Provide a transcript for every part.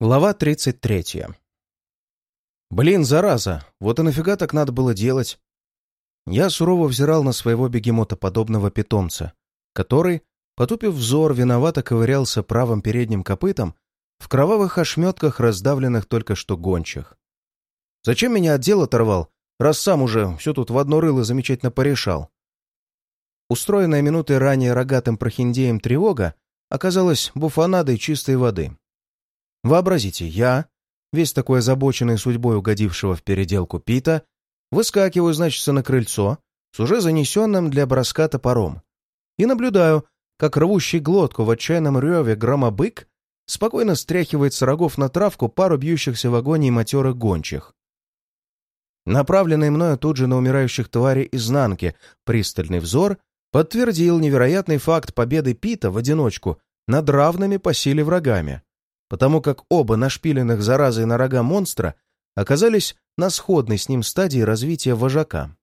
Глава 33. Блин, зараза, вот и нафига так надо было делать? Я сурово взирал на своего бегемотоподобного питомца, который, потупив взор, виновато ковырялся правым передним копытом в кровавых ошметках раздавленных только что гончих. Зачем меня отдел оторвал, раз сам уже все тут в одно рыло замечательно порешал? Устроенная минутой ранее рогатым прохиндеем тревога оказалась буфанадой чистой воды. Вообразите, я, весь такой озабоченный судьбой угодившего в переделку Пита, выскакиваю, значит, на крыльцо с уже занесенным для броска топором и наблюдаю, как рвущий глотку в отчаянном реве громобык спокойно стряхивает с рогов на травку пару бьющихся в агонии матерых гончих. Направленный мною тут же на умирающих тварей изнанки пристальный взор подтвердил невероятный факт победы Пита в одиночку над равными по силе врагами потому как оба нашпиленных заразой на рога монстра оказались на сходной с ним стадии развития вожака.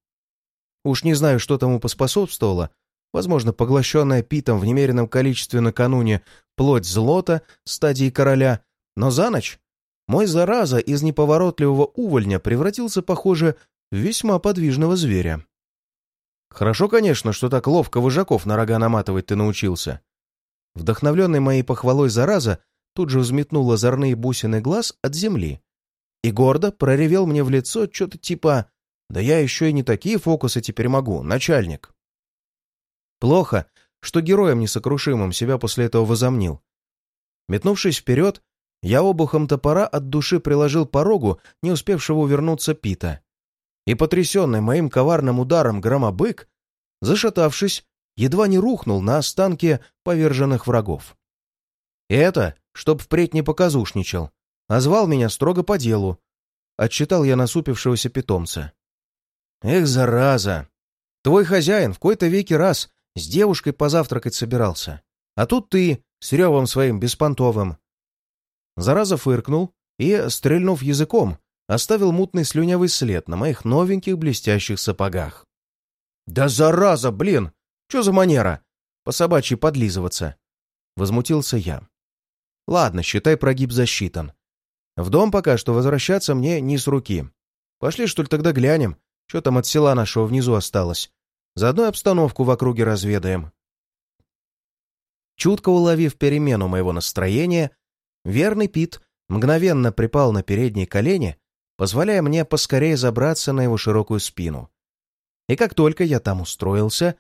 Уж не знаю, что тому поспособствовало, возможно, поглощенная питом в немеренном количестве накануне плоть злота стадии короля, но за ночь мой зараза из неповоротливого увольня превратился, похоже, в весьма подвижного зверя. Хорошо, конечно, что так ловко вожаков на рога наматывать ты научился. Вдохновленный моей похвалой зараза тут же взметнул озорные бусины глаз от земли и гордо проревел мне в лицо что-то типа «Да я еще и не такие фокусы теперь могу, начальник». Плохо, что героем несокрушимым себя после этого возомнил. Метнувшись вперед, я обухом топора от души приложил порогу не успевшего увернуться Пита. И потрясенный моим коварным ударом громобык, зашатавшись, едва не рухнул на останки поверженных врагов. Это чтоб впредь не показушничал, а звал меня строго по делу. Отчитал я насупившегося питомца. Эх, зараза! Твой хозяин в кои-то веки раз с девушкой позавтракать собирался. А тут ты с ревом своим беспонтовым. Зараза фыркнул и, стрельнув языком, оставил мутный слюнявый след на моих новеньких блестящих сапогах. «Да зараза, блин! Че за манера? По собачьи подлизываться!» Возмутился я. Ладно, считай, прогиб засчитан. В дом пока что возвращаться мне не с руки. Пошли, что ли, тогда глянем, что там от села нашего внизу осталось. Заодно обстановку в округе разведаем. Чутко уловив перемену моего настроения, верный Пит мгновенно припал на передние колени, позволяя мне поскорее забраться на его широкую спину. И как только я там устроился,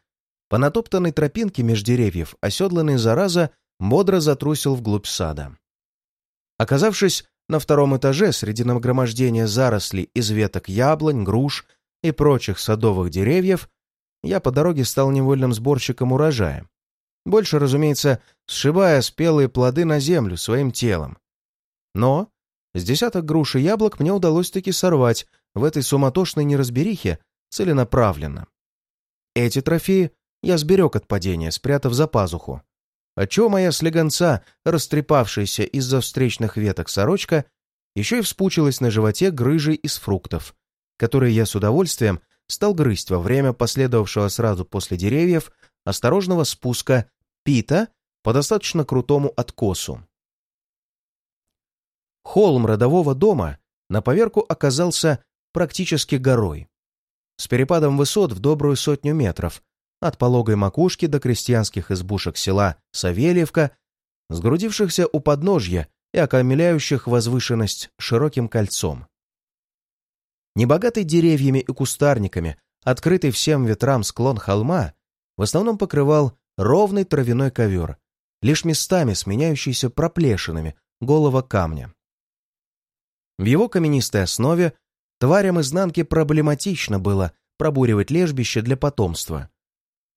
по натоптанной тропинке меж деревьев оседланный зараза бодро затрусил вглубь сада. Оказавшись на втором этаже среди нагромождения зарослей из веток яблонь, груш и прочих садовых деревьев, я по дороге стал невольным сборщиком урожая. Больше, разумеется, сшибая спелые плоды на землю своим телом. Но с десяток груш и яблок мне удалось таки сорвать в этой суматошной неразберихе целенаправленно. Эти трофеи я сберег от падения, спрятав за пазуху, отчего моя слегонца, растрепавшаяся из-за встречных веток сорочка, еще и вспучилась на животе грыжей из фруктов, которые я с удовольствием стал грызть во время последовавшего сразу после деревьев осторожного спуска Пита по достаточно крутому откосу. Холм родового дома на поверку оказался практически горой, с перепадом высот в добрую сотню метров, от пологой макушки до крестьянских избушек села Савельевка, сгрудившихся у подножья и окамеляющих возвышенность широким кольцом. Небогатый деревьями и кустарниками, открытый всем ветрам склон холма, в основном покрывал ровный травяной ковер, лишь местами сменяющийся проплешинами голого камня. В его каменистой основе тварям изнанки проблематично было пробуривать лежбище для потомства.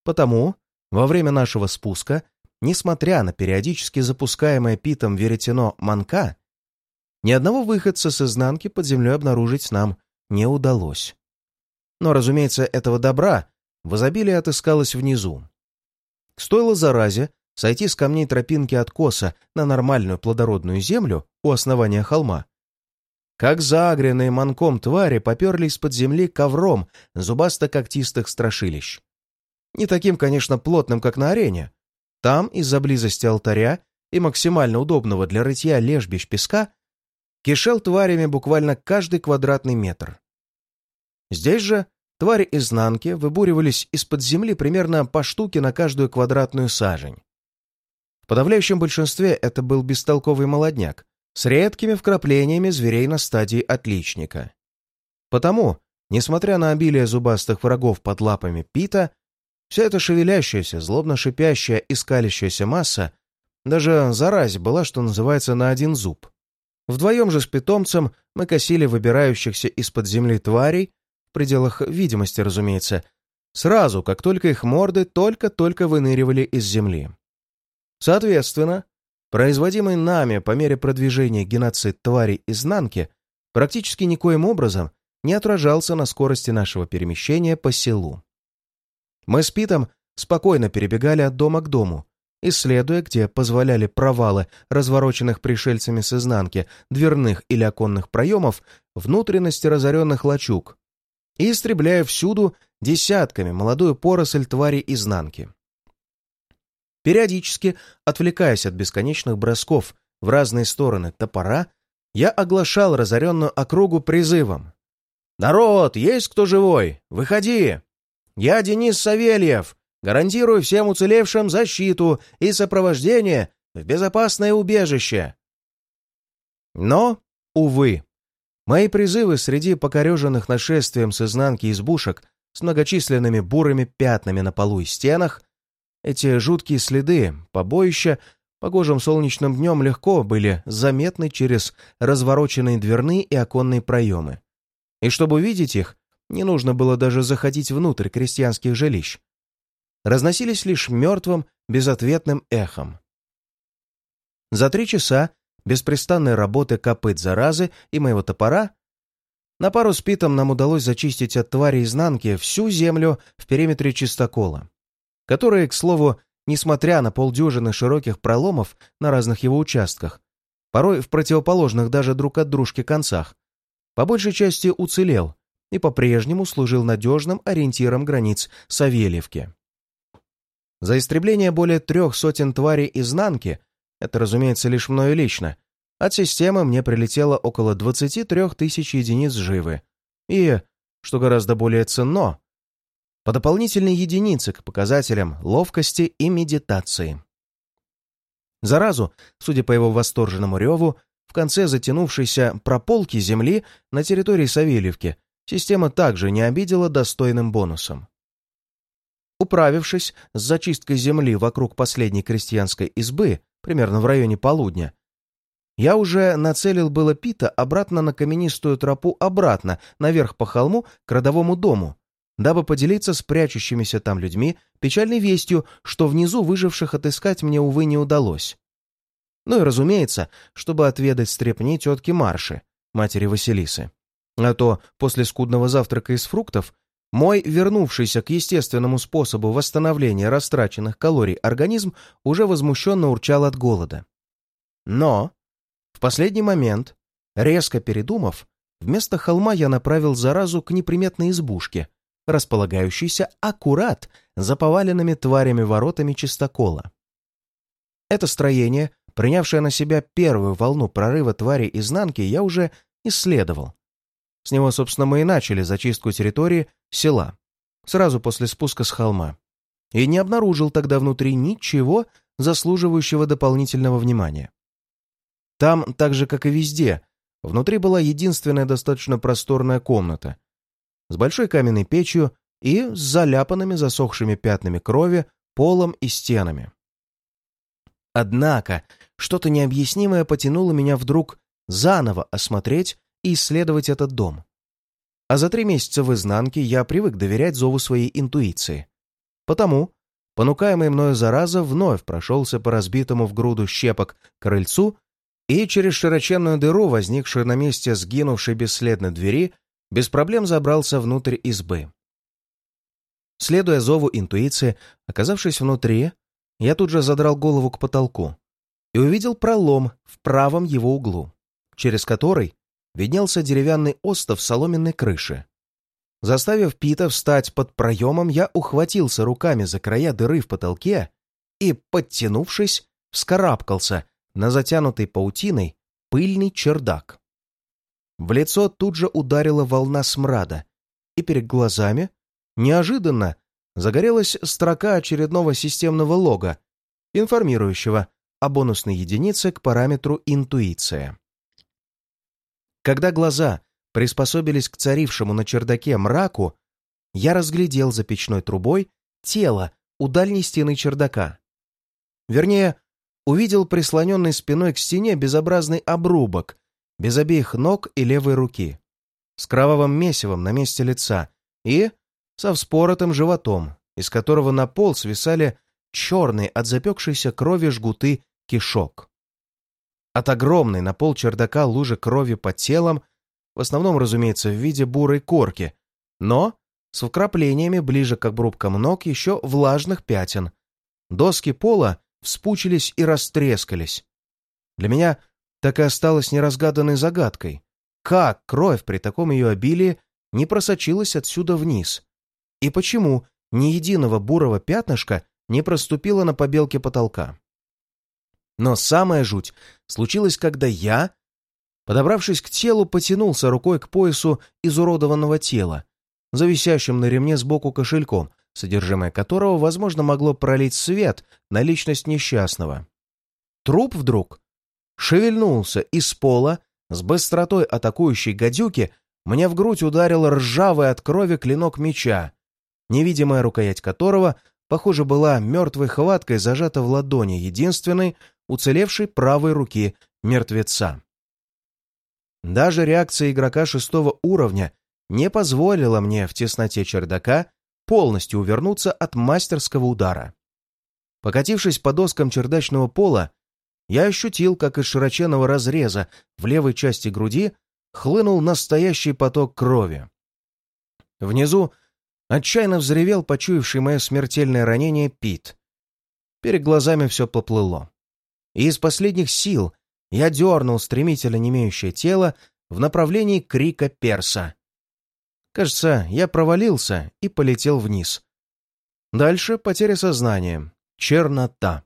Потому во время нашего спуска, несмотря на периодически запускаемое питом веретено манка, ни одного выходца с изнанки под землей обнаружить нам не удалось. Но, разумеется, этого добра в изобилии отыскалось внизу. Стоило заразе сойти с камней тропинки откоса на нормальную плодородную землю у основания холма, как загренные манком твари поперли из-под земли ковром зубасто-когтистых страшилищ. Не таким, конечно, плотным, как на арене. Там, из-за близости алтаря и максимально удобного для рытья лежбищ песка, кишел тварями буквально каждый квадратный метр. Здесь же твари изнанки выбуривались из-под земли примерно по штуке на каждую квадратную сажень. В подавляющем большинстве это был бестолковый молодняк с редкими вкраплениями зверей на стадии отличника. Потому, несмотря на обилие зубастых врагов под лапами Пита, вся эта шевелящаяся, злобно шипящая и скалящаяся масса даже заразь была, что называется, на один зуб. Вдвоем же с питомцем мы косили выбирающихся из-под земли тварей, в пределах видимости, разумеется, сразу, как только их морды только-только выныривали из земли. Соответственно, производимый нами по мере продвижения геноцид тварей изнанки практически никоим образом не отражался на скорости нашего перемещения по селу. Мы с Питом спокойно перебегали от дома к дому, исследуя, где позволяли провалы развороченных пришельцами с изнанки дверных или оконных проемов внутренности разоренных лачуг и истребляя всюду десятками молодую поросль твари изнанки. Периодически, отвлекаясь от бесконечных бросков в разные стороны топора, я оглашал разоренную округу призывом. «Народ, есть кто живой? Выходи! Я Денис Савельев, Гарантирую всем уцелевшим защиту и сопровождение в безопасное убежище. Но, увы, мои призывы среди покореженных нашествием с изнанки избушек с многочисленными бурыми пятнами на полу и стенах, эти жуткие следы, побоища, погожим солнечным днем легко были заметны через развороченные дверные и оконные проемы. И чтобы увидеть их, не нужно было даже заходить внутрь крестьянских жилищ разносились лишь мертвым, безответным эхом. За три часа беспрестанной работы копыт заразы и моего топора на пару с Питом нам удалось зачистить от твари изнанки всю землю в периметре чистокола, которые, к слову, несмотря на полдюжины широких проломов на разных его участках, порой в противоположных даже друг от дружки концах, по большей части уцелел и по-прежнему служил надежным ориентиром границ Савельевки. За истребление более трех сотен тварей изнанки, это, разумеется, лишь мною лично, от системы мне прилетело около 23 тысяч единиц живы. И, что гораздо более ценно, по дополнительной единице к показателям ловкости и медитации. Заразу, судя по его восторженному реву, в конце затянувшейся прополки земли на территории Савельевки система также не обидела достойным бонусом. Управившись с зачисткой земли вокруг последней крестьянской избы, примерно в районе полудня, я уже нацелил было Пита обратно на каменистую тропу обратно, наверх по холму, к родовому дому, дабы поделиться с прячущимися там людьми печальной вестью, что внизу выживших отыскать мне, увы, не удалось. Ну и, разумеется, чтобы отведать стрепни тетки Марши, матери Василисы. А то после скудного завтрака из фруктов мой вернувшийся к естественному способу восстановления растраченных калорий организм уже возмущенно урчал от голода. Но в последний момент, резко передумав, вместо холма я направил заразу к неприметной избушке, располагающейся аккурат за поваленными тварями воротами чистокола. Это строение, принявшее на себя первую волну прорыва твари изнанки, я уже исследовал. С него, собственно, мы и начали зачистку территории села, сразу после спуска с холма. И не обнаружил тогда внутри ничего, заслуживающего дополнительного внимания. Там, так же, как и везде, внутри была единственная достаточно просторная комната с большой каменной печью и с заляпанными засохшими пятнами крови, полом и стенами. Однако что-то необъяснимое потянуло меня вдруг заново осмотреть исследовать этот дом. А за три месяца в изнанке я привык доверять зову своей интуиции. Потому, понукаемый мною зараза, вновь прошелся по разбитому в груду щепок крыльцу и через широченную дыру, возникшую на месте сгинувшей бесследно двери, без проблем забрался внутрь избы. Следуя зову интуиции, оказавшись внутри, я тут же задрал голову к потолку и увидел пролом в правом его углу, через который виднелся деревянный остов соломенной крыши. Заставив Пита встать под проемом, я ухватился руками за края дыры в потолке и, подтянувшись, вскарабкался на затянутый паутиной пыльный чердак. В лицо тут же ударила волна смрада, и перед глазами, неожиданно, загорелась строка очередного системного лога, информирующего о бонусной единице к параметру интуиция. Когда глаза приспособились к царившему на чердаке мраку, я разглядел за печной трубой тело у дальней стены чердака. Вернее, увидел прислоненный спиной к стене безобразный обрубок, без обеих ног и левой руки, с кровавым месивом на месте лица и со вспоротым животом, из которого на пол свисали черные от запекшейся крови жгуты кишок. От огромной на пол чердака лужи крови под телом, в основном, разумеется, в виде бурой корки, но с вкраплениями ближе к обрубкам ног еще влажных пятен. Доски пола вспучились и растрескались. Для меня так и осталось неразгаданной загадкой. Как кровь при таком ее обилии не просочилась отсюда вниз? И почему ни единого бурого пятнышка не проступило на побелке потолка? Но самая жуть случилась, когда я, подобравшись к телу, потянулся рукой к поясу изуродованного тела, зависящим на ремне сбоку кошельком, содержимое которого, возможно, могло пролить свет на личность несчастного. Труп вдруг шевельнулся из пола, с быстротой атакующей гадюки мне в грудь ударил ржавый от крови клинок меча, невидимая рукоять которого, похоже, была мертвой хваткой зажата в ладони единственной, уцелевшей правой руки мертвеца. Даже реакция игрока шестого уровня не позволила мне в тесноте чердака полностью увернуться от мастерского удара. Покатившись по доскам чердачного пола, я ощутил, как из широченного разреза в левой части груди хлынул настоящий поток крови. Внизу отчаянно взревел почуявший мое смертельное ранение Пит. Перед глазами все поплыло. И из последних сил я дернул стремительно немеющее тело в направлении крика перса. Кажется, я провалился и полетел вниз. Дальше потеря сознания, чернота.